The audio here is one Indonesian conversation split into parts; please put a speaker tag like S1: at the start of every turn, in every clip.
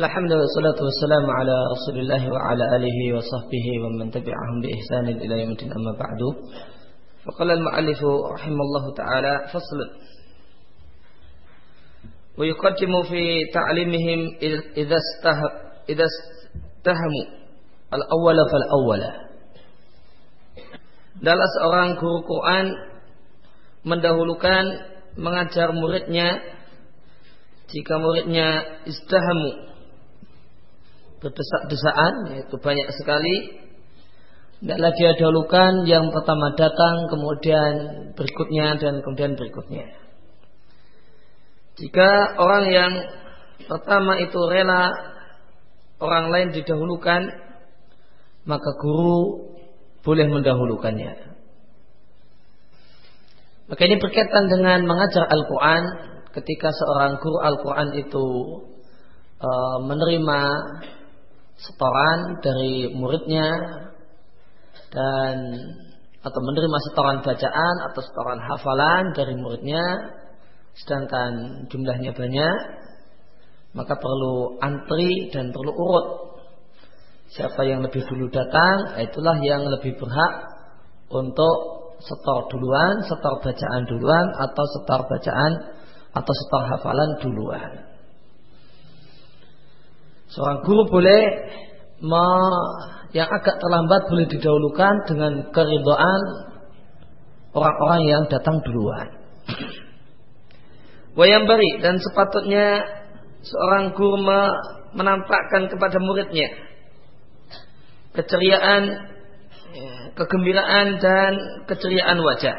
S1: Alhamdulillah salatu wassalamu ala Rasulillah wa ala alihi wa sahbihi wa man tabi'ahum bi ihsanin ila yaumil amma ba'du. Faqala al-mu'allif ta'ala fasl wa fi ta'limihim idza al-awwala fal. Dalam seorang guru Quran mendahulukan mengajar muridnya jika muridnya istahamu berdesak-desaan yaitu banyak sekali. Tidaklah dia dahulukan yang pertama datang kemudian berikutnya dan kemudian berikutnya. Jika orang yang pertama itu rela orang lain didahulukan maka guru boleh mendahulukannya. Maka ini berkaitan dengan mengajar Al-Quran. Ketika seorang guru Al-Quran itu e, menerima setoran dari muridnya dan atau menerima setoran bacaan atau setoran hafalan dari muridnya sedangkan jumlahnya banyak maka perlu antri dan perlu urut siapa yang lebih dulu datang itulah yang lebih berhak untuk setor duluan, setor bacaan duluan atau setor bacaan atau setor hafalan duluan. Seorang guru boleh me, yang agak terlambat boleh didahulukan dengan keridhaan orang-orang yang datang duluan. Wayang bari dan sepatutnya seorang guru me, menampakkan kepada muridnya keceriaan, ya, kegembiraan dan keceriaan wajah.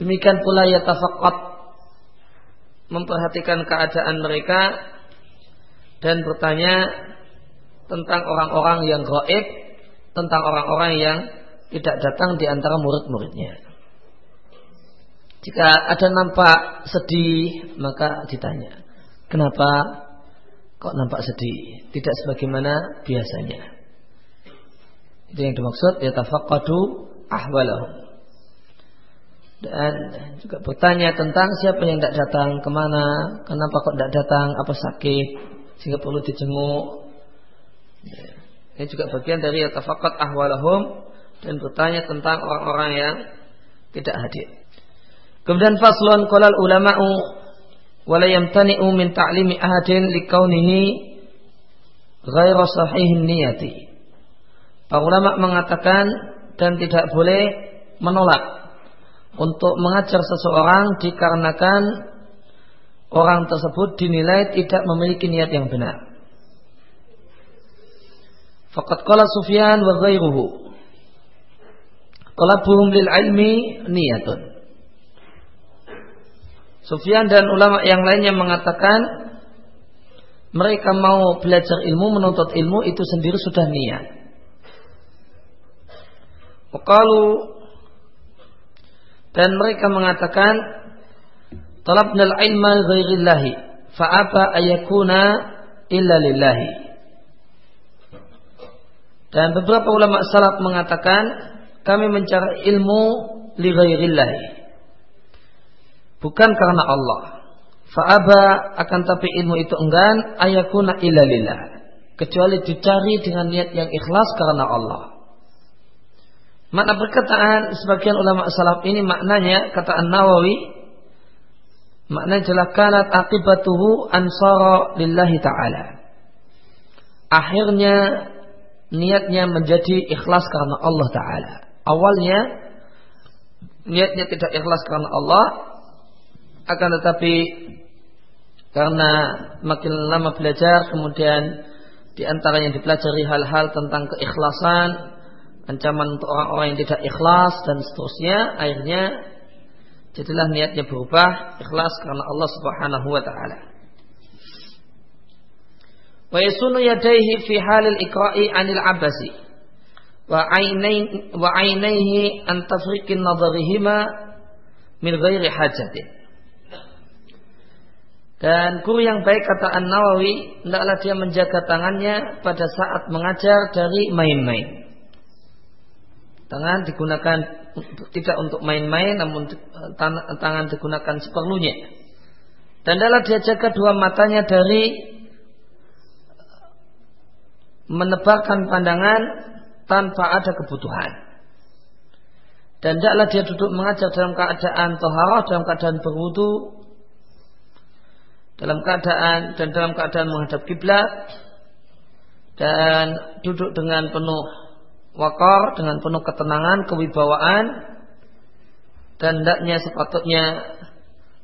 S1: Demikian pula ya tafakat memperhatikan keadaan mereka dan bertanya tentang orang-orang yang gaib, tentang orang-orang yang tidak datang di antara murid-muridnya. Jika ada nampak sedih, maka ditanya, kenapa kok nampak sedih? Tidak sebagaimana biasanya. Itu yang dimaksud, ya tafakadu ahwalahu. Dan juga bertanya tentang siapa yang tidak datang, ke mana, kenapa kok tidak datang, apa sakit, sehingga perlu dijenguk. Ini juga bagian dari tafakat ahwalahum dan bertanya tentang orang-orang yang tidak hadir. Kemudian faslun qolal ulama'u wala yamtani'u min ta'limi ahadin likaunihi ghaira sahihin niyati. Para ulama mengatakan dan tidak boleh menolak untuk mengajar seseorang dikarenakan orang tersebut dinilai tidak memiliki niat yang benar. Fakat kala Sufyan wa ghairuhu. Talabuhum lil ilmi niyatun. Sufyan dan ulama yang lainnya mengatakan mereka mau belajar ilmu, menuntut ilmu itu sendiri sudah niat. Kalau dan mereka mengatakan talabna al-ilma ghairillahi fa'aba ayakuna illa lillahi. Dan beberapa ulama salaf mengatakan kami mencari ilmu li ghairillahi bukan karena Allah. Fa'aba akan tapi ilmu itu enggan ayakuna illa lillah. Kecuali dicari dengan niat yang ikhlas karena Allah. Makna perkataan sebagian ulama salaf ini maknanya kata An-Nawawi Makna jelas kanat akibatuhu ansara lillahi ta'ala. Akhirnya niatnya menjadi ikhlas karena Allah Ta'ala. Awalnya niatnya tidak ikhlas karena Allah. Akan tetapi karena makin lama belajar kemudian di antara yang dipelajari hal-hal tentang keikhlasan, ancaman untuk orang-orang yang tidak ikhlas dan seterusnya, akhirnya Jadilah niatnya berubah ikhlas karena Allah Subhanahu wa taala. Wa yasunu yadayhi fi halil ikra'i 'anil abasi wa 'ainai wa 'ainaihi an tafriqin nadharihima min ghairi hajatin. Dan guru yang baik kata An-Nawawi hendaklah dia menjaga tangannya pada saat mengajar dari main-main. Tangan digunakan tidak untuk main-main namun eh, tangan digunakan seperlunya. Dan dalam dia jaga dua matanya dari menebarkan pandangan tanpa ada kebutuhan. Dan tidaklah dia duduk mengajar dalam keadaan toharah, dalam keadaan berwudu, dalam keadaan dan dalam keadaan menghadap kiblat dan duduk dengan penuh wakar, dengan penuh ketenangan, kewibawaan dan hendaknya sepatutnya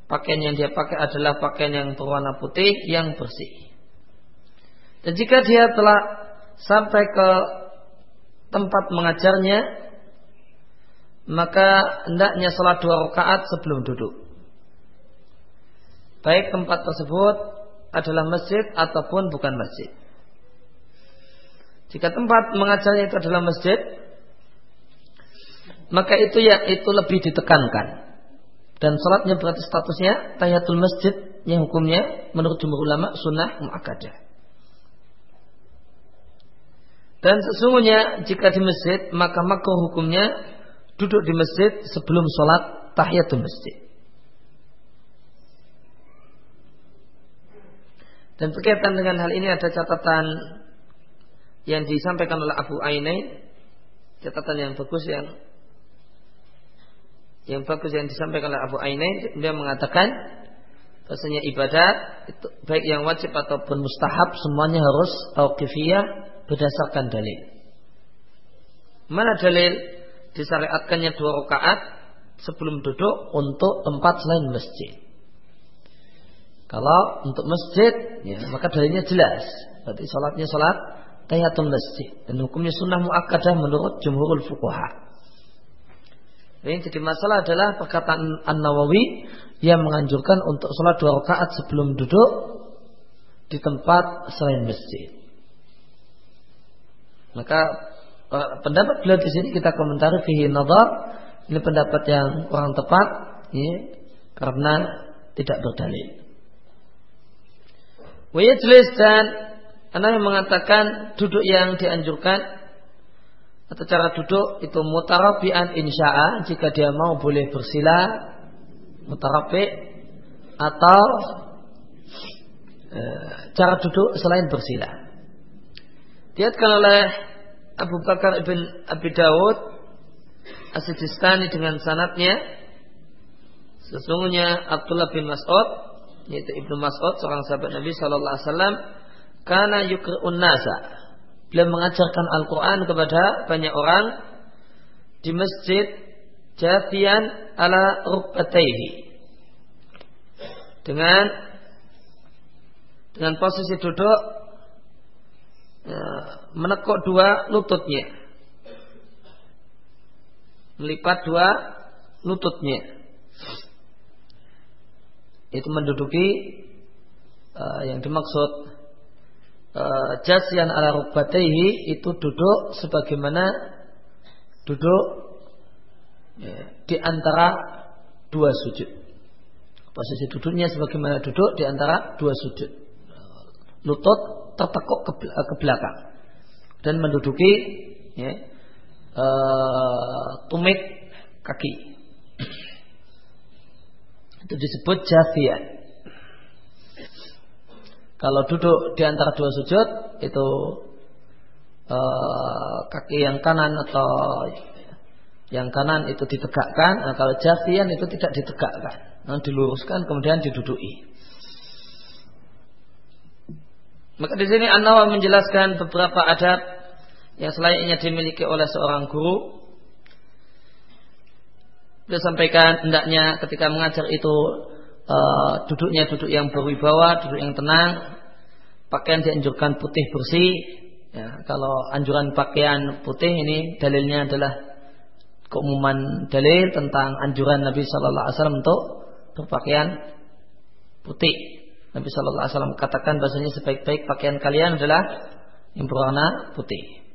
S1: pakaian yang dia pakai adalah pakaian yang berwarna putih yang bersih. Dan jika dia telah sampai ke tempat mengajarnya, maka hendaknya salat dua rakaat sebelum duduk. Baik tempat tersebut adalah masjid ataupun bukan masjid. Jika tempat mengajarnya itu adalah masjid, maka itu ya itu lebih ditekankan. Dan salatnya berarti statusnya tahiyatul masjid yang hukumnya menurut jumhur ulama sunnah muakkadah. Dan sesungguhnya jika di masjid maka makruh hukumnya duduk di masjid sebelum sholat tahiyatul masjid. Dan berkaitan dengan hal ini ada catatan yang disampaikan oleh Abu Ainain, catatan yang bagus yang yang bagus yang disampaikan oleh Abu Ainain, dia mengatakan bahasanya ibadat itu baik yang wajib ataupun mustahab semuanya harus tauqifiyah berdasarkan dalil. Mana dalil disyariatkannya dua rakaat sebelum duduk untuk tempat selain masjid. Kalau untuk masjid, ya, maka dalilnya jelas. Berarti sholatnya sholat tahiyatul masjid dan hukumnya sunnah muakkadah menurut jumhurul fuqaha. Yang jadi masalah adalah perkataan An Nawawi yang menganjurkan untuk sholat dua rakaat sebelum duduk di tempat selain masjid. Maka uh, pendapat beliau di sini kita komentari fihi nazar ini pendapat yang kurang tepat ya, karena tidak berdalil. jelas dan anda yang mengatakan duduk yang dianjurkan atau cara duduk itu mutarabian insya'a jika dia mau boleh bersila mutarabi atau e, cara duduk selain bersila. Diatkan oleh Abu Bakar ibn Abi Dawud As-Sijistani dengan sanatnya sesungguhnya Abdullah bin Mas'ud yaitu Ibnu Mas'ud seorang sahabat Nabi sallallahu alaihi wasallam karena yukri'un nasa beliau mengajarkan Al-Qur'an kepada banyak orang di masjid jafian ala rukbatayhi dengan dengan posisi duduk ya, menekuk dua lututnya. Melipat dua lututnya. Itu menduduki uh, yang dimaksud jasyan ala rukbatayhi itu duduk sebagaimana duduk ya, di antara dua sujud. Posisi duduknya sebagaimana duduk di antara dua sujud. Lutut tertekuk ke, belakang dan menduduki ya, uh, tumit kaki. Itu disebut jafian. Kalau duduk di antara dua sujud itu uh, kaki yang kanan atau yang kanan itu ditegakkan, nah kalau jafian itu tidak ditegakkan, nah, diluruskan kemudian diduduki. Maka di sini an menjelaskan beberapa adab yang selayaknya dimiliki oleh seorang guru. Dia sampaikan hendaknya ketika mengajar itu uh, duduknya duduk yang berwibawa, duduk yang tenang, pakaian dianjurkan putih bersih. Ya, kalau anjuran pakaian putih ini dalilnya adalah keumuman dalil tentang anjuran Nabi Shallallahu Alaihi Wasallam untuk berpakaian putih. Nabi Shallallahu Alaihi Wasallam katakan bahasanya sebaik-baik pakaian kalian adalah yang berwarna putih.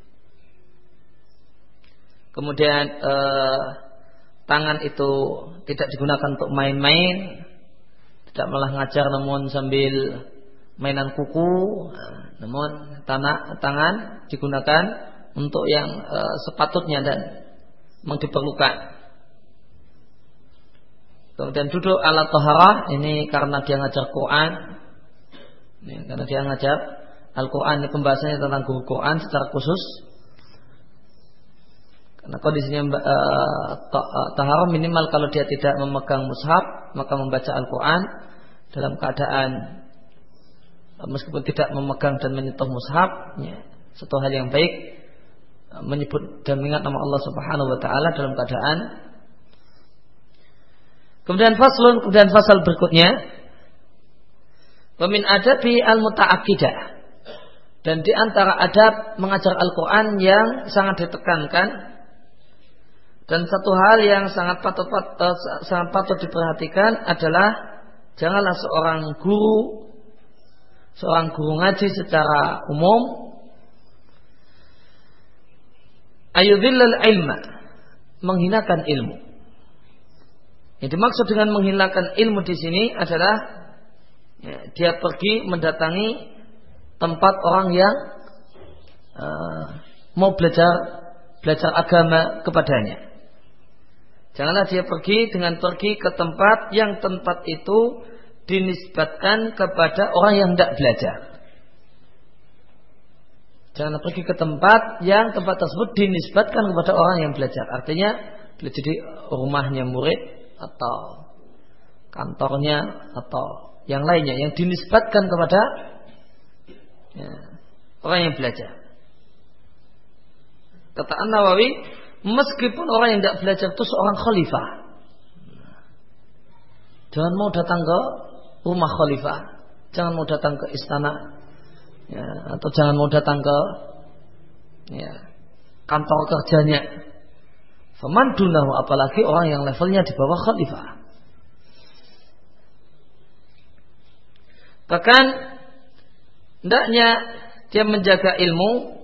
S1: Kemudian eh, tangan itu tidak digunakan untuk main-main, tidak malah ngajar namun sambil mainan kuku, namun tanah, tangan digunakan untuk yang eh, sepatutnya dan diperlukan. Kemudian duduk alat toharah ini karena dia ngajar Quran, ini, karena dia ngajar Al-Quran ini pembahasannya tentang guru Quran secara khusus. Karena kondisinya uh, taharum minimal kalau dia tidak memegang mushaf maka membaca Al-Quran dalam keadaan uh, meskipun tidak memegang dan menyentuh mushaf ya, satu hal yang baik uh, menyebut dan mengingat nama Allah Subhanahu wa taala dalam keadaan Kemudian faslun kemudian fasal berikutnya Wamin adabi al-muta'akidah. Dan di antara adab mengajar Al-Quran yang sangat ditekankan dan satu hal yang sangat patut, patut, sangat patut diperhatikan adalah janganlah seorang guru, seorang guru ngaji secara umum ayudhillal ilma menghinakan ilmu. Yang dimaksud dengan menghinakan ilmu di sini adalah ya, dia pergi mendatangi tempat orang yang uh, mau belajar belajar agama kepadanya. Janganlah dia pergi dengan pergi ke tempat yang tempat itu dinisbatkan kepada orang yang tidak belajar. Janganlah pergi ke tempat yang tempat tersebut dinisbatkan kepada orang yang belajar. Artinya jadi rumahnya murid atau kantornya atau yang lainnya yang dinisbatkan kepada ya, orang yang belajar. Kata An Nawawi, meskipun orang yang tidak belajar itu seorang khalifah, jangan mau datang ke rumah khalifah, jangan mau datang ke istana, ya, atau jangan mau datang ke ya, kantor kerjanya. Faman apalagi orang yang levelnya di bawah khalifah. Bahkan hendaknya dia menjaga ilmu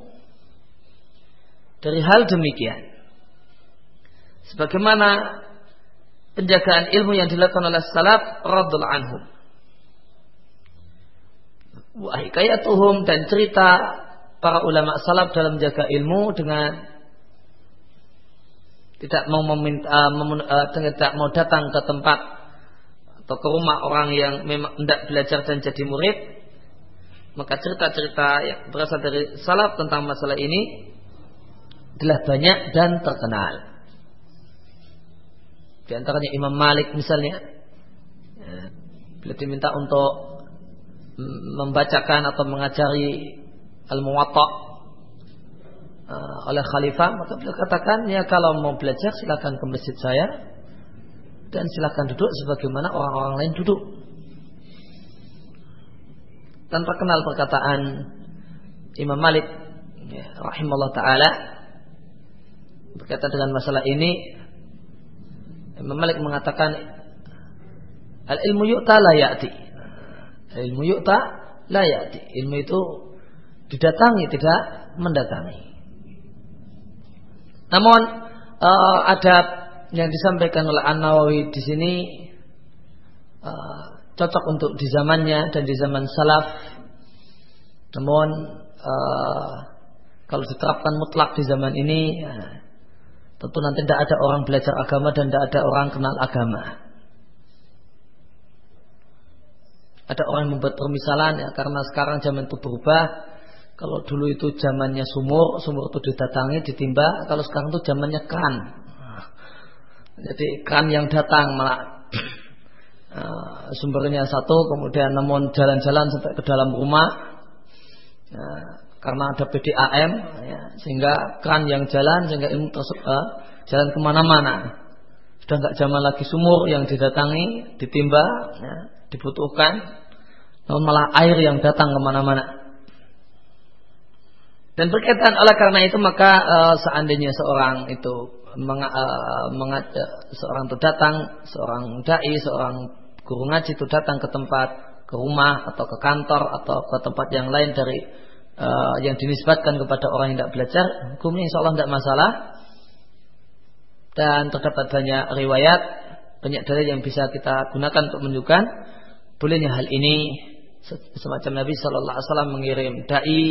S1: dari hal demikian. Sebagaimana penjagaan ilmu yang dilakukan oleh salaf radul anhum. Wa hikayatuhum dan cerita para ulama salaf dalam menjaga ilmu dengan tidak mau meminta, uh, tidak mau datang ke tempat atau ke rumah orang yang memang tidak belajar dan jadi murid, maka cerita-cerita yang berasal dari salaf tentang masalah ini telah banyak dan terkenal. Di antaranya Imam Malik misalnya, ya, bila diminta untuk membacakan atau mengajari al-muwatta uh, oleh khalifah, maka beliau katakan ya kalau mau belajar silakan ke masjid saya, dan silakan duduk sebagaimana orang-orang lain duduk. Dan terkenal perkataan Imam Malik ya, rahimahullah taala berkaitan dengan masalah ini Imam Malik mengatakan al ilmu yu'ta la ya'ti. Al ilmu yu'ta la ya'ti. Ilmu itu didatangi tidak mendatangi. Namun uh, ada yang disampaikan oleh An Nawawi di sini uh, cocok untuk di zamannya dan di zaman salaf. Namun uh, kalau diterapkan mutlak di zaman ini, ya, tentu nanti tidak ada orang belajar agama dan tidak ada orang kenal agama. Ada orang yang membuat permisalan ya karena sekarang zaman itu berubah. Kalau dulu itu zamannya sumur, sumur itu didatangi, ditimba. Kalau sekarang itu zamannya kan. Jadi kan yang datang malah uh, sumbernya satu, kemudian namun jalan-jalan sampai ke dalam rumah uh, karena ada PDAM, ya, sehingga kran yang jalan sehingga ilmu tersebut uh, jalan ke mana-mana. Sudah nggak zaman lagi sumur yang didatangi, ditimba, ya, dibutuhkan, namun malah air yang datang ke mana-mana. Dan berkaitan oleh karena itu maka uh, seandainya seorang itu meng, uh, seorang itu datang, seorang dai, seorang guru ngaji itu datang ke tempat, ke rumah atau ke kantor atau ke tempat yang lain dari uh, yang dinisbatkan kepada orang yang tidak belajar, hukumnya insya Allah tidak masalah. Dan terdapat banyak riwayat, banyak dalil yang bisa kita gunakan untuk menunjukkan bolehnya hal ini semacam Nabi Shallallahu Alaihi Wasallam mengirim dai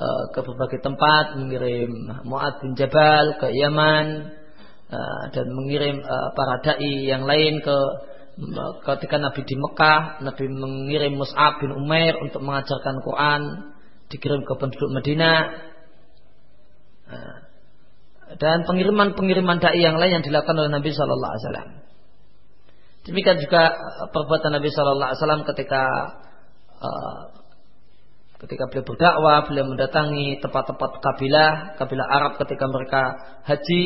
S1: Eh, ke berbagai tempat, mengirim Mu'ad bin Jabal ke Yaman uh, dan mengirim uh, para dai yang lain ke ketika Nabi di Mekah, Nabi mengirim Mus'ab bin Umair untuk mengajarkan Quran, dikirim ke penduduk Madinah. Nah, dan pengiriman-pengiriman dai yang lain yang dilakukan oleh Nabi Shallallahu Alaihi Wasallam. Demikian juga perbuatan Nabi Shallallahu Alaihi Wasallam ketika uh, ketika beliau berdakwah, beliau mendatangi tempat-tempat kabilah, kabilah Arab ketika mereka haji,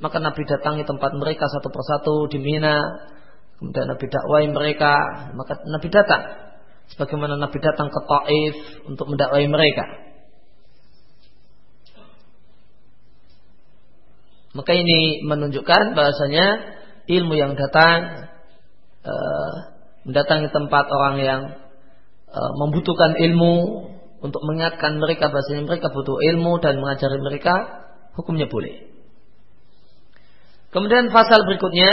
S1: maka Nabi datangi tempat mereka satu persatu di Mina, Kemudian Nabi dakwai mereka, maka Nabi datang. Sebagaimana Nabi datang ke Taif untuk mendakwai mereka. Maka ini menunjukkan bahasanya ilmu yang datang uh, mendatangi tempat orang yang uh, membutuhkan ilmu untuk mengingatkan mereka bahasanya mereka butuh ilmu dan mengajari mereka hukumnya boleh. Kemudian pasal berikutnya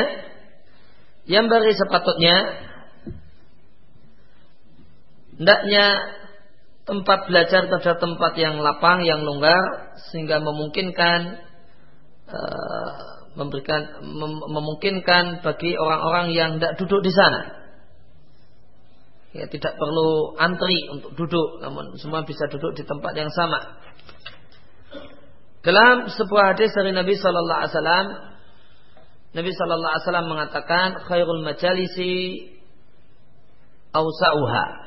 S1: yang beri sepatutnya hendaknya tempat belajar pada tempat yang lapang, yang longgar sehingga memungkinkan uh, memberikan mem memungkinkan bagi orang-orang yang tidak duduk di sana. Ya, tidak perlu antri untuk duduk, namun semua bisa duduk di tempat yang sama. Dalam sebuah hadis dari Nabi Shallallahu Alaihi Wasallam Nabi Shallallahu Alaihi Wasallam mengatakan khairul majalisi ausauha.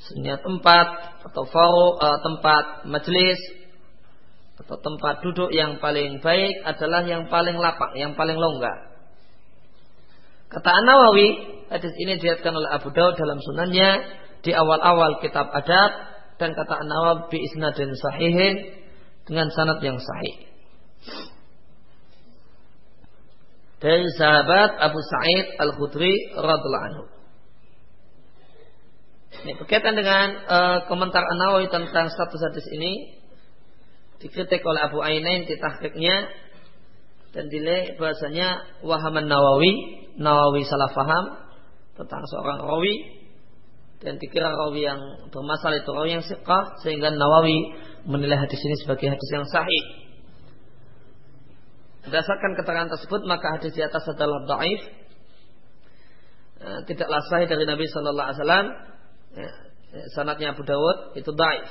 S1: Sebenarnya tempat atau faru, uh, tempat majelis atau tempat duduk yang paling baik adalah yang paling lapang, yang paling longgar. Kata An Nawawi, hadis ini dilihatkan oleh Abu Daud dalam sunannya di awal-awal kitab adab dan kata An Nawawi bi isnadin sahihin dengan sanad yang sahih dari sahabat Abu Sa'id Al-Khudri radhiallahu anhu. Ini berkaitan dengan uh, komentar An-Nawawi tentang status hadis ini dikritik oleh Abu Ainain di tahqiqnya dan dinilai bahasanya wahaman Nawawi, Nawawi salah faham tentang seorang rawi dan dikira rawi yang bermasalah itu rawi yang siqah sehingga Nawawi menilai hadis ini sebagai hadis yang sahih. Berdasarkan keterangan tersebut maka hadis di atas adalah dhaif. Eh, tidaklah sahih dari Nabi Shallallahu Alaihi Wasallam. Ya, sanatnya Abu Dawud itu dhaif.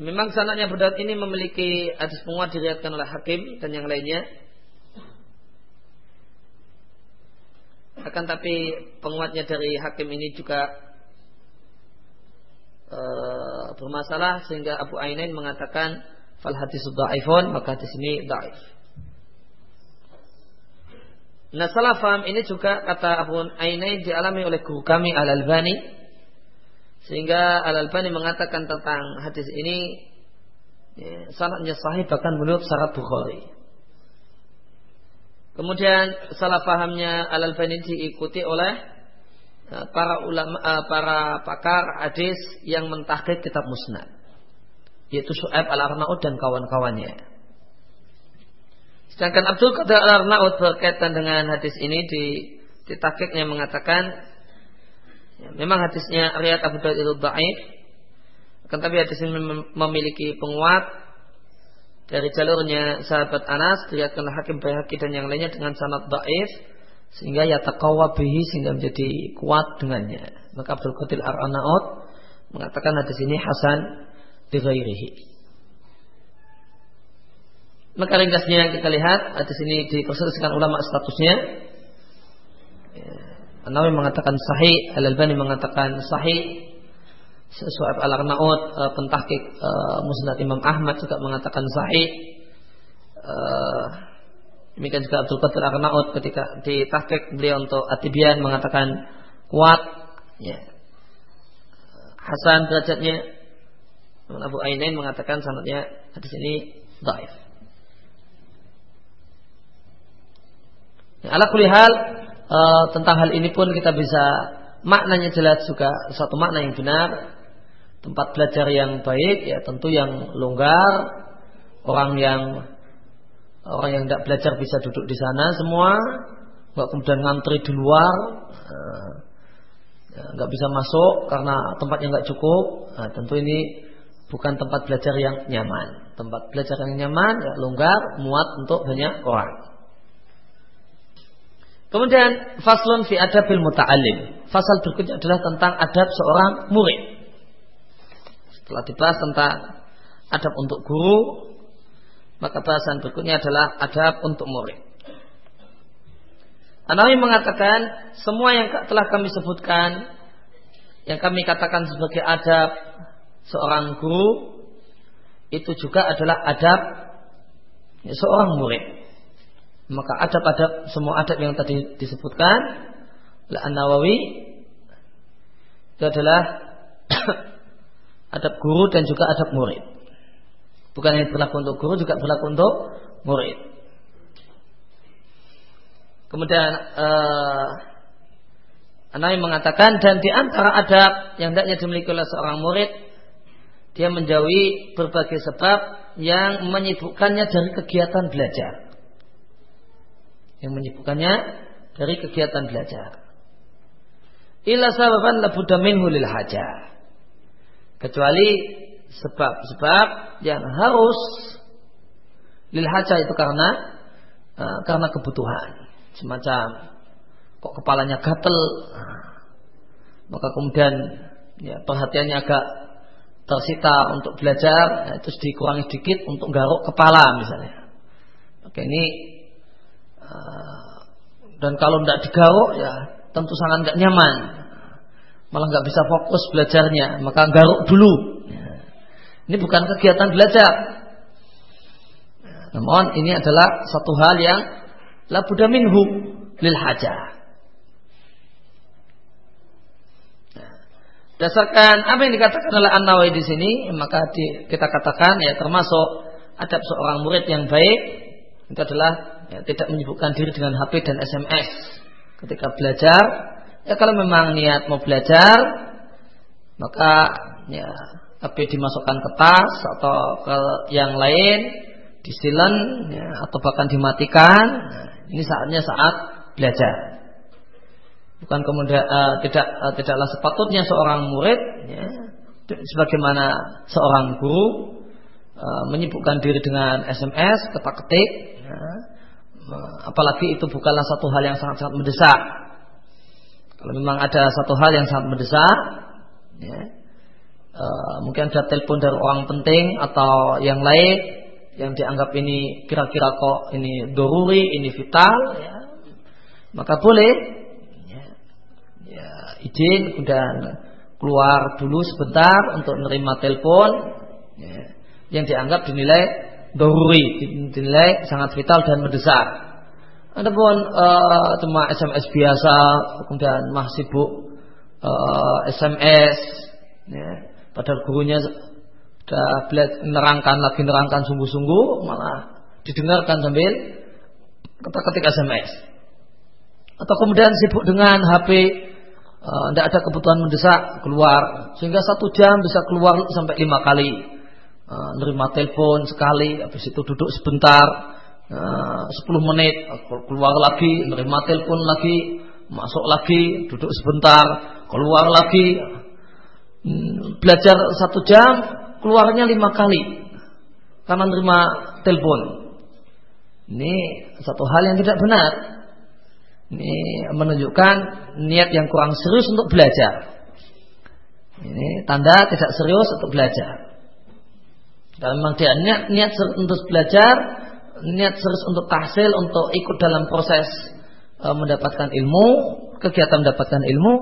S1: Memang sanatnya Abu Dawud ini memiliki hadis penguat diriatkan oleh Hakim dan yang lainnya. Akan tapi penguatnya dari Hakim ini juga uh, bermasalah sehingga Abu Ainain mengatakan fal hadis dhaifun maka hadis ini dhaif. Nah salah faham ini juga kata Abu Ainain dialami oleh guru kami Al Albani sehingga Al Albani mengatakan tentang hadis ini ya, sanadnya sahih bahkan menurut syarat Bukhari. Kemudian salah pahamnya Al Albani diikuti oleh ya, para ulama eh, para pakar hadis yang mentahqiq kitab Musnad yaitu Su'aib al-Arnaud dan kawan-kawannya. Sedangkan Abdul Qadir al-Arnaud berkaitan dengan hadis ini di di takiknya mengatakan ya, memang hadisnya riat Abu Dawud itu dhaif akan tapi hadis ini memiliki penguat dari jalurnya sahabat Anas dilihatkan Hakim Bayhaqi dan yang lainnya dengan sanad dhaif sehingga ya bihi sehingga menjadi kuat dengannya. Maka Abdul Qadir al-Arnaud mengatakan hadis ini hasan bighairihi. Maka ringkasnya kita lihat di sini diperselisihkan ulama statusnya. Ya, Nawawi mengatakan sahih, Al Albani mengatakan sahih. Suhaib Al Arnaud uh, pentahqiq uh, Musnad Imam Ahmad juga mengatakan sahih. Demikian juga Abdul Qadir Arnaud ketika di tahqiq beliau untuk Atibian mengatakan kuat ya. Hasan derajatnya Abu Ainain mengatakan sanadnya hadis ini dhaif. Ala kulihal e, tentang hal ini pun kita bisa maknanya jelas juga satu makna yang benar tempat belajar yang baik ya tentu yang longgar orang yang orang yang tidak belajar bisa duduk di sana semua nggak kemudian ngantri di luar eh, ya, nggak bisa masuk karena tempatnya nggak cukup nah, tentu ini bukan tempat belajar yang nyaman. Tempat belajar yang nyaman, ya, longgar, muat untuk banyak orang. Kemudian faslun fi adabil muta'alim. Fasal berikutnya adalah tentang adab seorang murid. Setelah dibahas tentang adab untuk guru, maka bahasan berikutnya adalah adab untuk murid. Anawi mengatakan semua yang telah kami sebutkan yang kami katakan sebagai adab seorang guru itu juga adalah adab seorang murid. Maka adab-adab semua adab yang tadi disebutkan oleh An Nawawi itu adalah adab guru dan juga adab murid. Bukan yang berlaku untuk guru juga berlaku untuk murid. Kemudian uh, Nabi mengatakan dan di antara adab yang tidaknya dimiliki oleh seorang murid dia menjauhi berbagai sebab yang menyibukkannya dari kegiatan belajar. Yang menyibukkannya dari kegiatan belajar. Ila sababan labudda minhu lil hajah. Kecuali sebab-sebab yang harus lil hajah itu karena uh, karena kebutuhan. Semacam kok kepalanya gatel maka kemudian ya, perhatiannya agak tersita untuk belajar ya, terus dikurangi sedikit untuk garuk kepala misalnya oke ini dan kalau tidak digaruk ya tentu sangat nggak nyaman. Malah nggak bisa fokus belajarnya. Maka garuk dulu. Ini bukan kegiatan belajar. Namun ini adalah satu hal yang la minhu lil hajah Dasarkan apa yang dikatakan oleh An Nawawi di sini, maka di, kita katakan ya termasuk adab seorang murid yang baik itu adalah ya, tidak menyibukkan diri dengan HP dan SMS ketika belajar. Ya kalau memang niat mau belajar, maka ya HP dimasukkan ke tas atau ke yang lain, disilen ya, atau bahkan dimatikan. Nah, ini saatnya saat belajar bukan kemudian uh, tidak uh, tidaklah sepatutnya seorang murid ya, sebagaimana seorang guru uh, menyibukkan diri dengan SMS ketak-ketik ya, apalagi itu bukanlah satu hal yang sangat-sangat mendesak. Kalau memang ada satu hal yang sangat mendesak ya, uh, mungkin ada telepon dari orang penting atau yang lain yang dianggap ini kira-kira kok ini doruri ini vital ya, maka boleh izin kemudian keluar dulu sebentar untuk menerima telepon ya, yang dianggap dinilai doruri, dinilai sangat vital dan mendesak. Adapun uh, cuma SMS biasa, kemudian masih sibuk uh, SMS, ya, padahal gurunya sudah menerangkan lagi menerangkan sungguh-sungguh, malah didengarkan sambil ketik SMS. Atau kemudian sibuk dengan HP tidak eh, ada kebutuhan mendesak keluar sehingga satu jam bisa keluar sampai lima kali uh, nerima telepon sekali habis itu duduk sebentar uh, 10 menit keluar lagi nerima telepon lagi masuk lagi duduk sebentar keluar lagi hmm, belajar satu jam keluarnya lima kali karena nerima telepon ini satu hal yang tidak benar ini menunjukkan niat yang kurang serius untuk belajar. Ini tanda tidak serius untuk belajar. Kalau memang dia niat, niat untuk belajar, niat serius untuk tahsil, untuk ikut dalam proses e, mendapatkan ilmu, kegiatan mendapatkan ilmu,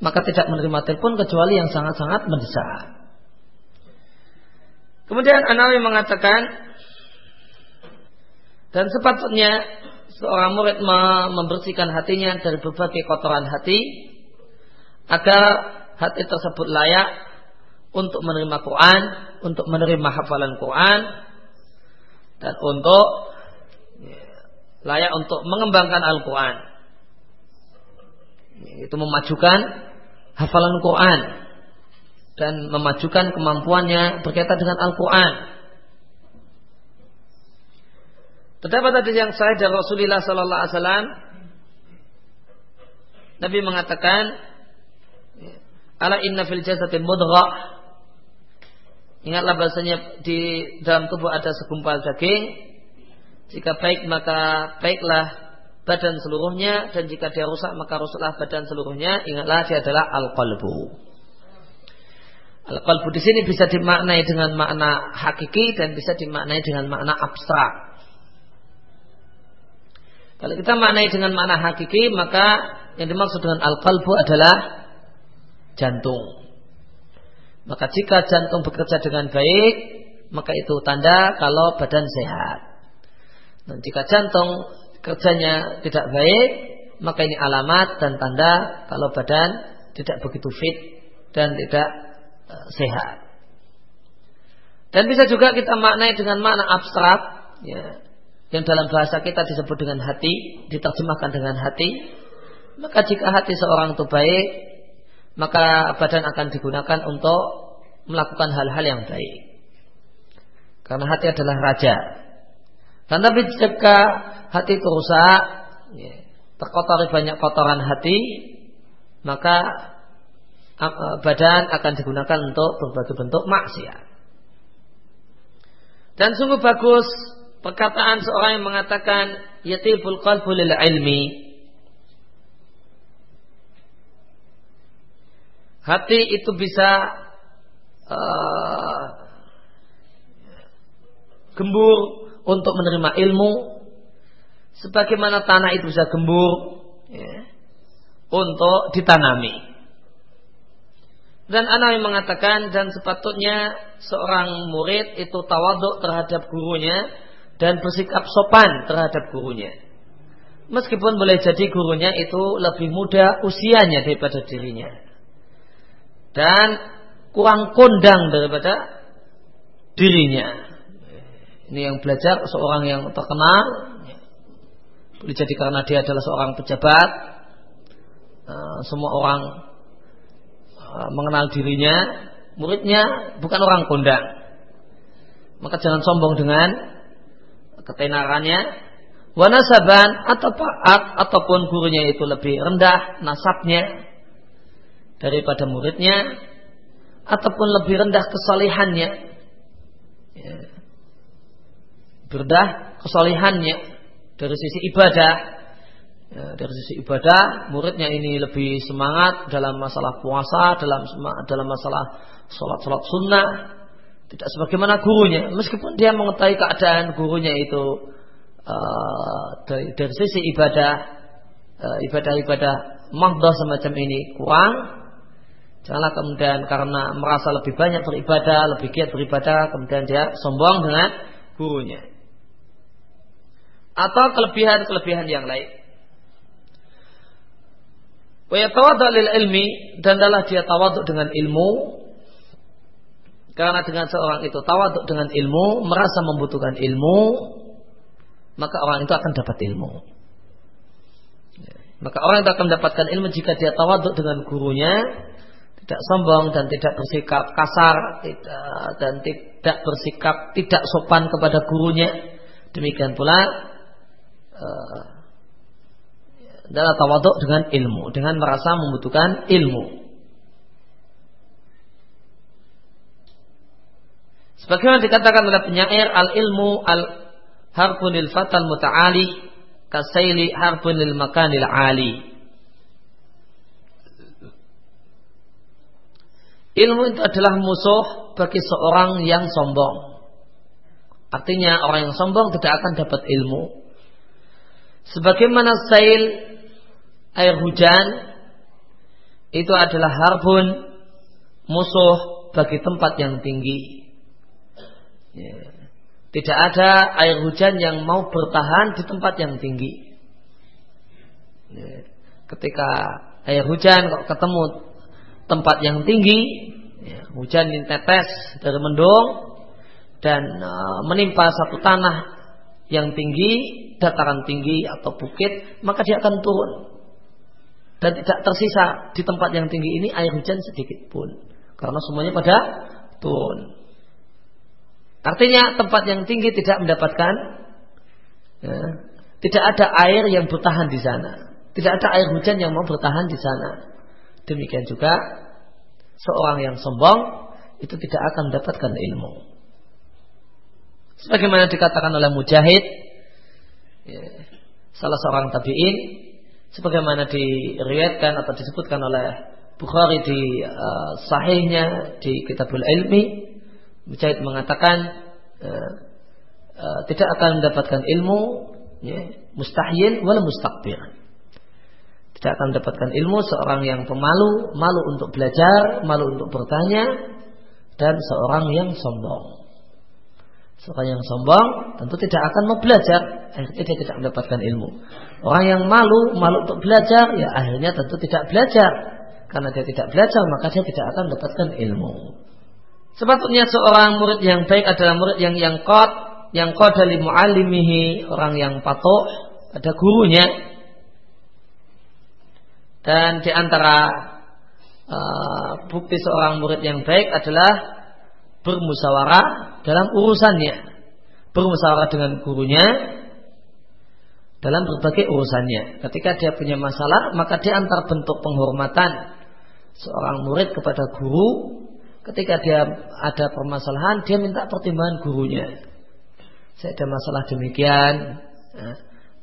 S1: maka tidak menerima telepon kecuali yang sangat-sangat mendesak. Kemudian Anawi mengatakan dan sepatutnya seorang murid membersihkan hatinya dari berbagai kotoran hati agar hati tersebut layak untuk menerima Quran, untuk menerima hafalan Quran dan untuk layak untuk mengembangkan Al-Quran. Itu memajukan hafalan Quran dan memajukan kemampuannya berkaitan dengan Al-Quran. Terdapat hadis yang sahih dari Rasulullah sallallahu alaihi wasallam Nabi mengatakan Ala inna fil jasadi mudghah Ingatlah bahasanya di dalam tubuh ada segumpal daging. Jika baik maka baiklah badan seluruhnya. Dan jika dia rusak maka rusaklah badan seluruhnya. Ingatlah dia adalah al-qalbu. Al-qalbu di sini bisa dimaknai dengan makna hakiki dan bisa dimaknai dengan makna abstrak. Kalau kita maknai dengan makna hakiki maka yang dimaksud dengan al-qalbu adalah jantung maka jika jantung bekerja dengan baik maka itu tanda kalau badan sehat dan jika jantung kerjanya tidak baik, maka ini alamat dan tanda kalau badan tidak begitu fit dan tidak uh, sehat. Dan bisa juga kita maknai dengan makna abstrak, ya, yang dalam bahasa kita disebut dengan hati, diterjemahkan dengan hati. Maka jika hati seorang itu baik, maka badan akan digunakan untuk melakukan hal-hal yang baik. Karena hati adalah raja. Dan tapi jika hati itu rusak, ya, terkotori banyak kotoran hati, maka badan akan digunakan untuk berbagai bentuk maksiat. Dan sungguh bagus perkataan seorang yang mengatakan yatibul qalbu lil ilmi. Hati itu bisa uh, gembur untuk menerima ilmu sebagaimana tanah itu bisa gembur ya, untuk ditanami. Dan yang mengatakan dan sepatutnya seorang murid itu tawaduk terhadap gurunya dan bersikap sopan terhadap gurunya. Meskipun boleh jadi gurunya itu lebih muda usianya daripada dirinya. Dan kurang kondang daripada dirinya. Ini yang belajar seorang yang terkenal boleh jadi karena dia adalah seorang pejabat, eh, semua orang eh, mengenal dirinya, muridnya bukan orang kondang. Maka jangan sombong dengan ketenarannya. Wanasaban atau paat ataupun gurunya itu lebih rendah nasabnya daripada muridnya ataupun lebih rendah kesalihannya. Ya. Berdah kesalihannya dari sisi ibadah ya, dari sisi ibadah muridnya ini lebih semangat dalam masalah puasa dalam dalam masalah sholat sholat sunnah tidak sebagaimana gurunya meskipun dia mengetahui keadaan gurunya itu uh, dari, dari sisi ibadah uh, ibadah-ibadah mahdoh semacam ini kurang janganlah kemudian karena merasa lebih banyak beribadah lebih giat beribadah kemudian dia sombong dengan gurunya atau kelebihan-kelebihan yang lain. Wa yatawaddu lil ilmi dan adalah dia tawaduk dengan ilmu karena dengan seorang itu tawaduk dengan ilmu merasa membutuhkan ilmu maka orang itu akan dapat ilmu. Maka orang itu akan mendapatkan ilmu jika dia tawaduk dengan gurunya tidak sombong dan tidak bersikap kasar dan tidak bersikap tidak sopan kepada gurunya. Demikian pula uh, tawaduk dengan ilmu, dengan merasa membutuhkan ilmu. Sebagaimana dikatakan oleh penyair al ilmu al harfunil fatal muta'ali kasaili harfunil makanil ali. Ilmu itu adalah musuh bagi seorang yang sombong. Artinya orang yang sombong tidak akan dapat ilmu. Sebagaimana sail air hujan itu adalah harbun musuh bagi tempat yang tinggi. Ya. Tidak ada air hujan yang mau bertahan di tempat yang tinggi. Ya. Ketika air hujan kok ketemu tempat yang tinggi, ya, hujan tetes dari mendung dan uh, menimpa satu tanah yang tinggi, dataran tinggi atau bukit, maka dia akan turun. Dan tidak tersisa di tempat yang tinggi ini air hujan sedikit pun. Karena semuanya pada turun. Artinya tempat yang tinggi tidak mendapatkan ya, tidak ada air yang bertahan di sana. Tidak ada air hujan yang mau bertahan di sana. Demikian juga seorang yang sombong itu tidak akan mendapatkan ilmu. Sebagaimana dikatakan oleh Mujahid, ya, salah seorang tabi'in sebagaimana diriwayatkan atau disebutkan oleh Bukhari di uh, sahihnya di Kitabul Ilmi Mujahid mengatakan uh, uh, tidak akan mendapatkan ilmu ya, mustahil wala mustakbir tidak akan mendapatkan ilmu seorang yang pemalu malu untuk belajar malu untuk bertanya dan seorang yang sombong Seorang yang sombong tentu tidak akan mau belajar, akhirnya dia tidak mendapatkan ilmu. Orang yang malu, malu untuk belajar, ya akhirnya tentu tidak belajar. Karena dia tidak belajar, maka dia tidak akan mendapatkan ilmu. Sepatutnya seorang murid yang baik adalah murid yang yang kot, yang kot dari mu'alimihi, orang yang patuh, ada gurunya. Dan di antara uh, bukti seorang murid yang baik adalah bermusyawarah dalam urusannya. Bermusyawarah dengan gurunya dalam berbagai urusannya. Ketika dia punya masalah, maka dia antar bentuk penghormatan seorang murid kepada guru. Ketika dia ada permasalahan, dia minta pertimbangan gurunya. Saya ada masalah demikian, ya,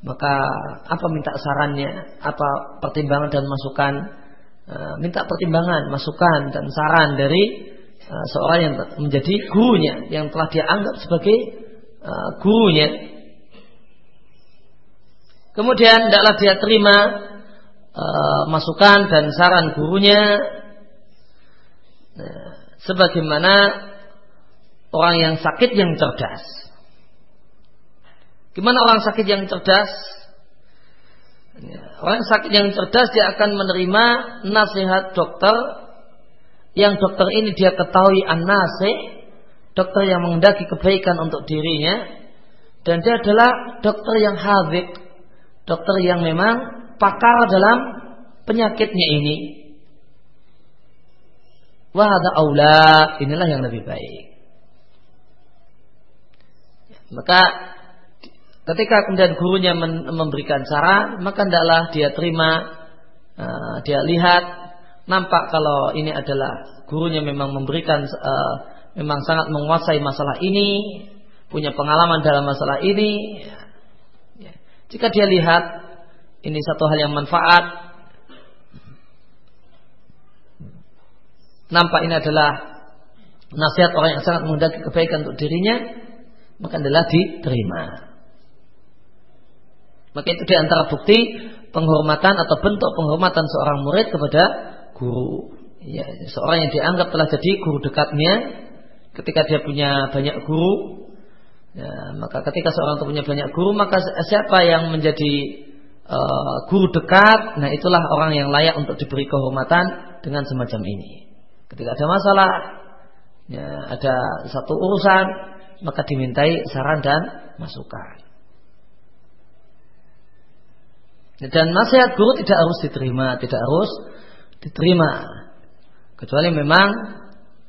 S1: maka apa minta sarannya, apa pertimbangan dan masukan, ya, minta pertimbangan, masukan dan saran dari uh, seorang yang menjadi gurunya yang telah dia anggap sebagai uh, gurunya. Kemudian tidaklah dia terima masukan dan saran gurunya sebagaimana orang yang sakit yang cerdas. Gimana orang sakit yang cerdas? Ya, orang sakit yang cerdas dia akan menerima nasihat dokter yang dokter ini dia ketahui an dokter yang mengendaki kebaikan untuk dirinya, dan dia adalah dokter yang hadik, dokter yang memang pakar dalam penyakitnya ini. Wahada aula, inilah yang lebih baik. Maka ketika kemudian gurunya memberikan saran, maka hendaklah dia terima, uh, dia lihat nampak kalau ini adalah gurunya memang memberikan uh, memang sangat menguasai masalah ini, punya pengalaman dalam masalah ini. Jika dia lihat ini satu hal yang manfaat, nampak ini adalah nasihat orang yang sangat menghendaki kebaikan untuk dirinya, maka adalah diterima. Maka itu di antara bukti penghormatan atau bentuk penghormatan seorang murid kepada guru. Ya, seorang yang dianggap telah jadi guru dekatnya ketika dia punya banyak guru. Ya, maka ketika seorang itu punya banyak guru maka siapa yang menjadi uh, guru dekat nah itulah orang yang layak untuk diberi kehormatan dengan semacam ini. Ketika ada masalah ya, ada satu urusan maka dimintai saran dan masukan dan nasihat guru tidak harus diterima tidak harus diterima. Kecuali memang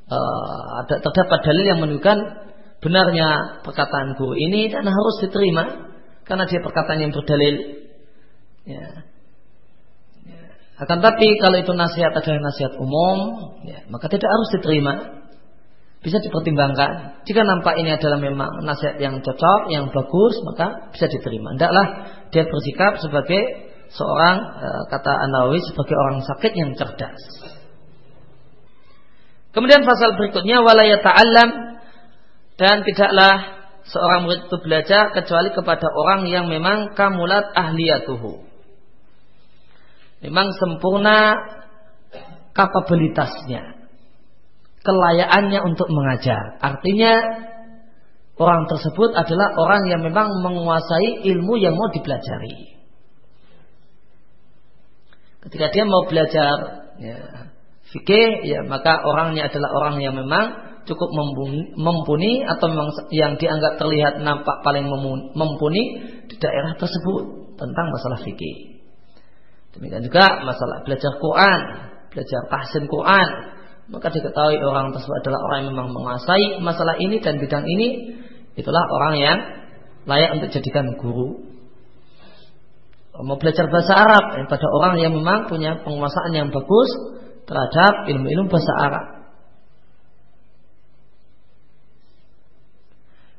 S1: uh, ada terdapat dalil yang menunjukkan benarnya perkataan guru ini dan harus diterima karena dia perkataan yang berdalil. Ya. ya. akan tapi kalau itu nasihat adalah nasihat umum ya, maka tidak harus diterima. Bisa dipertimbangkan. Jika nampak ini adalah memang nasihat yang cocok yang bagus maka bisa diterima. Tidaklah dia bersikap sebagai seorang e, kata Anawi sebagai orang sakit yang cerdas. Kemudian pasal berikutnya walaya ta'allam dan tidaklah seorang murid itu belajar kecuali kepada orang yang memang kamulat ahliyatuhu. Memang sempurna kapabilitasnya. Kelayaannya untuk mengajar. Artinya orang tersebut adalah orang yang memang menguasai ilmu yang mau dipelajari. Ketika dia mau belajar ya, fikih, ya maka orangnya adalah orang yang memang cukup mumpuni atau memang yang dianggap terlihat nampak paling mumpuni di daerah tersebut tentang masalah fikih. Demikian juga masalah belajar Quran, belajar tahsin Quran, maka diketahui orang tersebut adalah orang yang memang menguasai masalah ini dan bidang ini, itulah orang yang layak untuk jadikan guru mau belajar bahasa Arab eh, pada orang yang memang punya penguasaan yang bagus terhadap ilmu-ilmu bahasa Arab.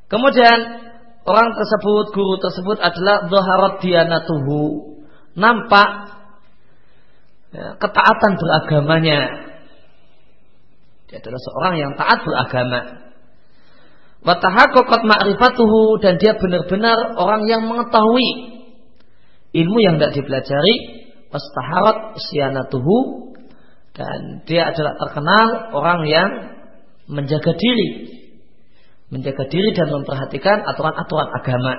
S1: Kemudian orang tersebut, guru tersebut adalah dhaharat dianatuhu. Nampak ya, ketaatan beragamanya. Dia adalah seorang yang taat beragama. Watahakokot ma'rifatuhu dan dia benar-benar orang yang mengetahui ilmu yang tidak dipelajari. Wastaharat sianatuhu dan dia adalah terkenal orang yang menjaga diri menjaga diri dan memperhatikan aturan-aturan agama.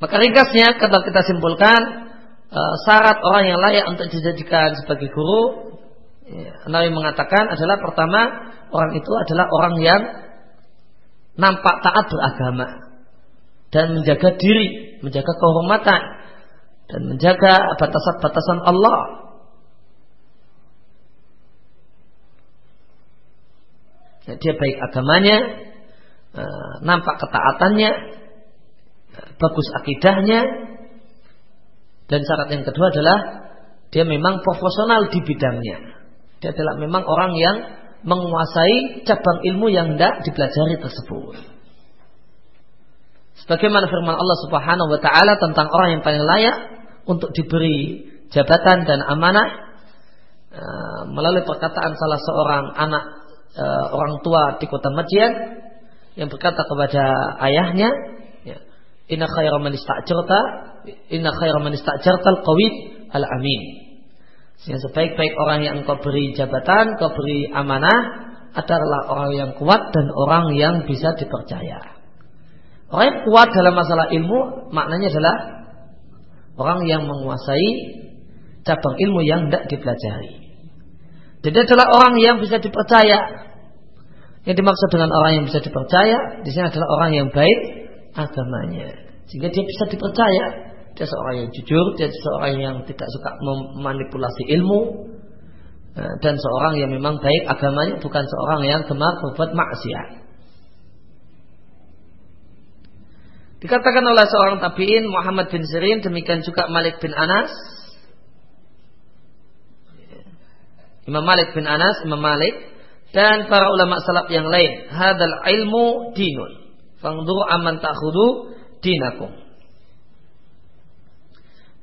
S1: Maka ringkasnya kalau kita simpulkan uh, syarat orang yang layak untuk dijadikan sebagai guru ya, Nabi mengatakan adalah pertama orang itu adalah orang yang nampak taat beragama dan menjaga diri, menjaga kehormatan dan menjaga batasan-batasan Allah. Ya, dia baik agamanya, Eh, nampak ketaatannya, bagus akidahnya, dan syarat yang kedua adalah dia memang profesional di bidangnya. Dia adalah memang orang yang menguasai cabang ilmu yang tidak dipelajari tersebut. Sebagaimana firman Allah Subhanahu wa taala tentang orang yang paling layak untuk diberi jabatan dan amanah uh, melalui perkataan salah seorang anak uh, orang tua di kota Madian yang berkata kepada ayahnya, ya, Inna khaira man ista'jarta, inna khaira man ista'jarta al-qawid al-amin. Sehingga sebaik-baik orang yang engkau beri jabatan, engkau beri amanah adalah orang yang kuat dan orang yang bisa dipercaya. Orang yang kuat dalam masalah ilmu maknanya adalah orang yang menguasai cabang ilmu yang tidak dipelajari. Jadi adalah orang yang bisa dipercaya yang dimaksud dengan orang yang bisa dipercaya di sini adalah orang yang baik agamanya. Sehingga dia bisa dipercaya. Dia seorang yang jujur, dia seorang yang tidak suka memanipulasi ilmu eh, dan seorang yang memang baik agamanya bukan seorang yang gemar berbuat maksiat. Dikatakan oleh seorang tabi'in Muhammad bin Sirin demikian juga Malik bin Anas Imam Malik bin Anas, Imam Malik dan para ulama salaf yang lain. Hadal ilmu dinun. Fangduru aman ta'khudu dinakum.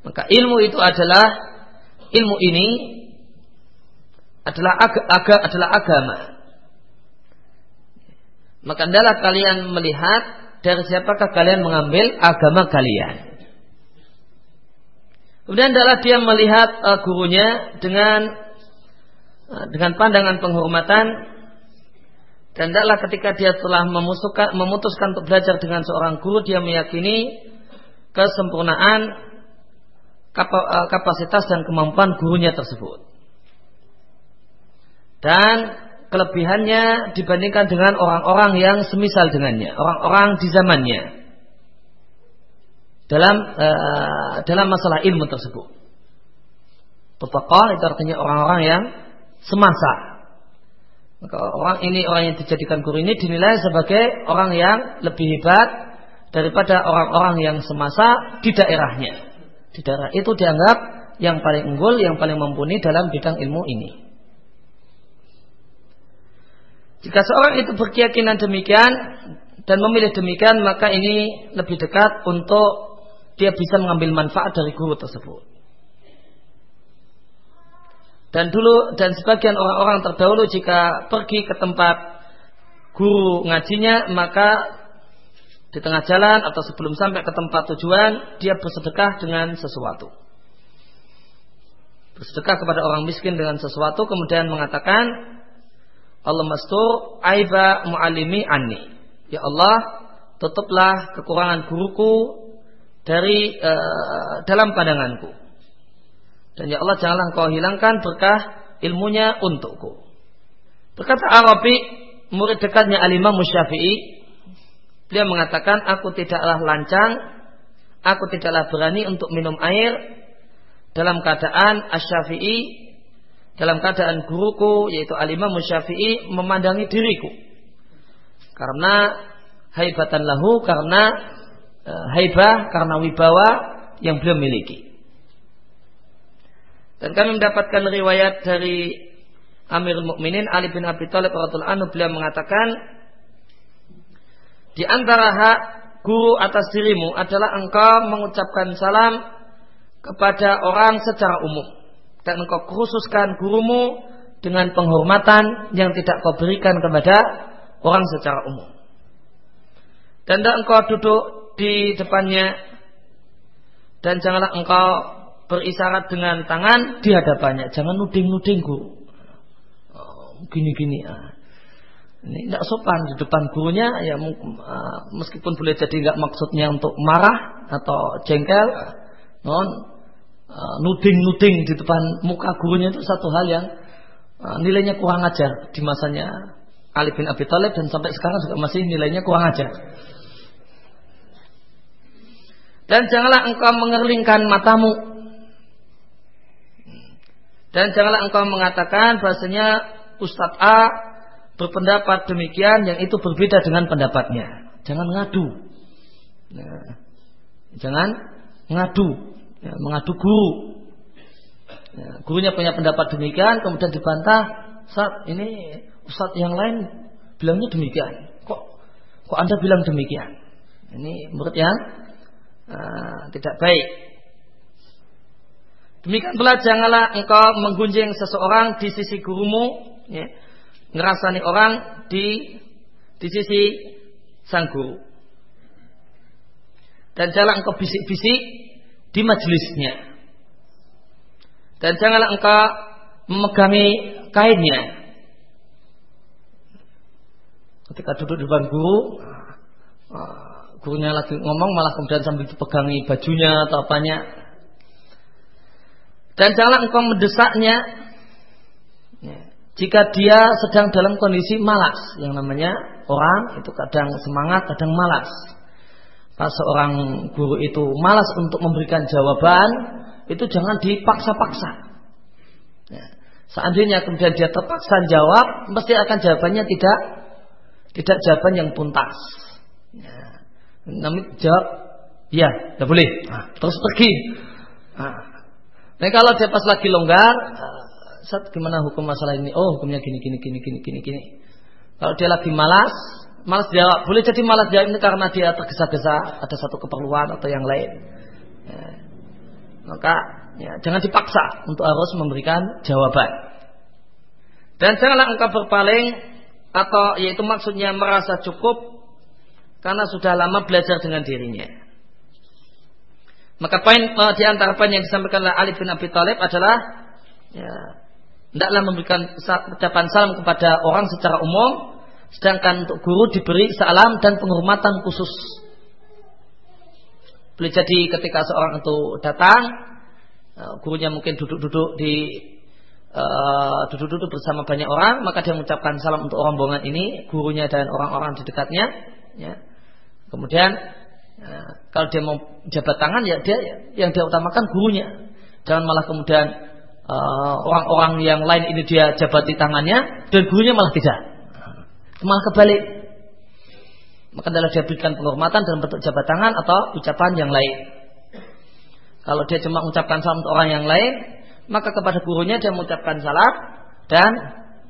S1: Maka ilmu itu adalah ilmu ini adalah aga, aga adalah agama. Maka adalah kalian melihat dari siapakah kalian mengambil agama kalian. Kemudian adalah dia melihat uh, gurunya dengan Nah, dengan pandangan penghormatan dan tidaklah ketika dia telah memutuskan untuk belajar dengan seorang guru dia meyakini kesempurnaan kapasitas dan kemampuan gurunya tersebut dan kelebihannya dibandingkan dengan orang-orang yang semisal dengannya orang-orang di zamannya dalam uh, dalam masalah ilmu tersebut. Petaqah itu artinya orang-orang yang semasa. Maka orang ini orang yang dijadikan guru ini dinilai sebagai orang yang lebih hebat daripada orang-orang yang semasa di daerahnya. Di daerah itu dianggap yang paling unggul, yang paling mumpuni dalam bidang ilmu ini. Jika seorang itu berkeyakinan demikian dan memilih demikian, maka ini lebih dekat untuk dia bisa mengambil manfaat dari guru tersebut. Dan dulu dan sebagian orang-orang terdahulu jika pergi ke tempat guru ngajinya maka di tengah jalan atau sebelum sampai ke tempat tujuan dia bersedekah dengan sesuatu. Bersedekah kepada orang miskin dengan sesuatu kemudian mengatakan Allah mastur aiba mu'alimi anni. Ya Allah, tutuplah kekurangan guruku dari uh, dalam pandanganku. Dan ya Allah janganlah kau hilangkan berkah ilmunya untukku. Berkata Arabi, murid dekatnya Alimah Musyafi'i, beliau mengatakan, aku tidaklah lancang, aku tidaklah berani untuk minum air dalam keadaan Asyafi'i, dalam keadaan guruku yaitu Alimah Musyafi'i memandangi diriku. Karena haibatan lahu, karena uh, haibah, karena wibawa yang beliau miliki. Dan kami mendapatkan riwayat dari Amirul Mukminin Ali bin Abi Thalib radhiyallahu anhu beliau mengatakan di antara hak guru atas dirimu adalah engkau mengucapkan salam kepada orang secara umum dan engkau khususkan gurumu dengan penghormatan yang tidak kau berikan kepada orang secara umum. Dan tidak engkau duduk di depannya dan janganlah engkau berisyarat dengan tangan di hadapannya. Jangan nuding-nuding guru. Oh, gini-gini. Ah. Ini tidak sopan di depan gurunya ya uh, meskipun boleh jadi nggak maksudnya untuk marah atau jengkel, non uh, nuding-nuding di depan muka gurunya itu satu hal yang uh, nilainya kurang ajar di masanya Ali bin Abi Thalib dan sampai sekarang juga masih nilainya kurang ajar. Dan janganlah engkau mengerlingkan matamu. Dan janganlah engkau mengatakan bahasanya Ustadz A berpendapat demikian yang itu berbeda dengan pendapatnya. Jangan ngadu. Nah, jangan ngadu. Ya, mengadu guru. Ya, gurunya punya pendapat demikian, kemudian dibantah. Saat ini Ustaz yang lain bilangnya demikian. Kok kok Anda bilang demikian? Ini menurut yang uh, tidak baik. Demikian pula janganlah engkau menggunjing seseorang di sisi gurumu. Ya ngerasani orang di di sisi sang guru. Dan janganlah engkau bisik-bisik di majelisnya. Dan janganlah engkau memegangi kainnya. Ketika duduk di depan guru, ah, gurunya lagi ngomong malah kemudian sambil dipegangi bajunya atau apanya. Dan janganlah engkau mendesaknya jika dia sedang dalam kondisi malas, yang namanya orang itu kadang semangat, kadang malas. Pas seorang guru itu malas untuk memberikan jawaban, itu jangan dipaksa-paksa. Ya. Seandainya kemudian dia terpaksa jawab, mesti akan jawabannya tidak tidak jawaban yang puntas. Ya. Namun jawab, ya, tidak boleh. Nah, terus pergi. Nah. nah, kalau dia pas lagi longgar, Sat gimana hukum masalah ini? Oh hukumnya gini gini gini gini gini gini. Kalau dia lagi malas, malas jawab. Boleh jadi malas jawab ini karena dia tergesa-gesa, ada satu keperluan atau yang lain. Ya. Maka ya, jangan dipaksa untuk harus memberikan jawaban. Dan janganlah engkau berpaling atau yaitu maksudnya merasa cukup karena sudah lama belajar dengan dirinya. Maka poin uh, di antara poin yang disampaikan oleh Ali bin Abi Thalib adalah ya, Tidaklah memberikan ucapan salam kepada orang secara umum, sedangkan untuk guru diberi salam dan penghormatan khusus. Boleh jadi ketika seorang itu datang, eh, gurunya mungkin duduk-duduk di eh, duduk-duduk bersama banyak orang, maka dia mengucapkan salam untuk rombongan ini, gurunya dan orang-orang di dekatnya. Ya. Kemudian eh, kalau dia mau jabat tangan, ya dia yang dia utamakan gurunya. Jangan malah kemudian orang-orang uh, yang lain ini dia jabat di tangannya dan gurunya malah tidak. Malah kebalik. Maka adalah dia berikan penghormatan dalam bentuk jabat tangan atau ucapan yang lain. Kalau dia cuma mengucapkan salam untuk orang yang lain, maka kepada gurunya dia mengucapkan salam dan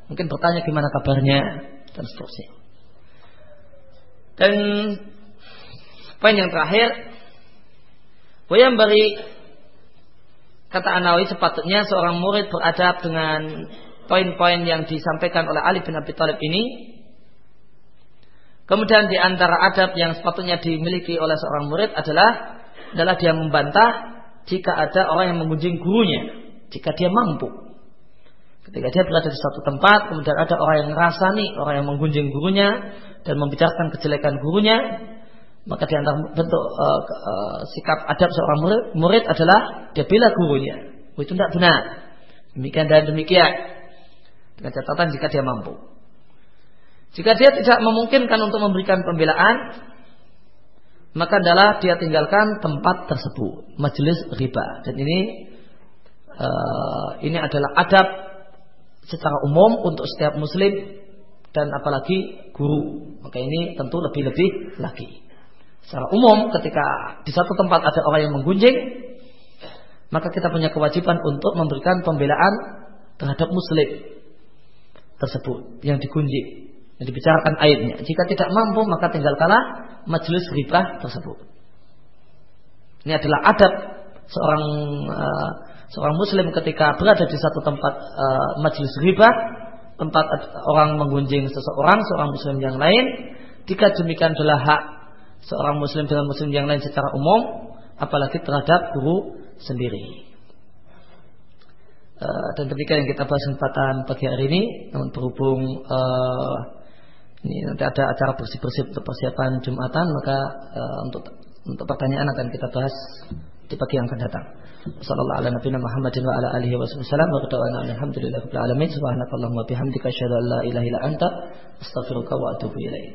S1: mungkin bertanya gimana kabarnya dan seterusnya. Dan poin yang terakhir, yang beri Kata Anawi sepatutnya seorang murid beradab dengan poin-poin yang disampaikan oleh Ali bin Abi Thalib ini. Kemudian di antara adab yang sepatutnya dimiliki oleh seorang murid adalah adalah dia membantah jika ada orang yang mengunjung gurunya, jika dia mampu. Ketika dia berada di suatu tempat, kemudian ada orang yang ngerasani, orang yang menggunjing gurunya dan membicarakan kejelekan gurunya, maka di antara bentuk uh, uh, sikap adab seorang murid, murid adalah dia bela gurunya. Oh, itu tidak benar. Demikian dan demikian. Dengan catatan jika dia mampu. Jika dia tidak memungkinkan untuk memberikan pembelaan, maka adalah dia tinggalkan tempat tersebut, majelis riba. Dan ini uh, ini adalah adab secara umum untuk setiap muslim dan apalagi guru. Maka ini tentu lebih-lebih lagi. Secara umum ketika di satu tempat ada orang yang menggunjing, maka kita punya kewajiban untuk memberikan pembelaan terhadap muslim tersebut yang digunjing. Yang dibicarakan aibnya. Jika tidak mampu maka tinggalkanlah majelis ribah tersebut. Ini adalah adab seorang uh, seorang muslim ketika berada di satu tempat uh, majelis ribah, tempat orang menggunjing seseorang, seorang muslim yang lain, jika demikian adalah hak seorang muslim dengan muslim yang lain secara umum, apalagi terhadap guru sendiri. Uh, dan demikian yang kita bahas kesempatan pagi hari ini. Namun berhubung uh, ini nanti ada acara bersih-bersih untuk persiapan Jumatan, maka uh, untuk untuk pertanyaan akan kita bahas di pagi yang akan datang. Ala nabiyina Muhammadin wa wa.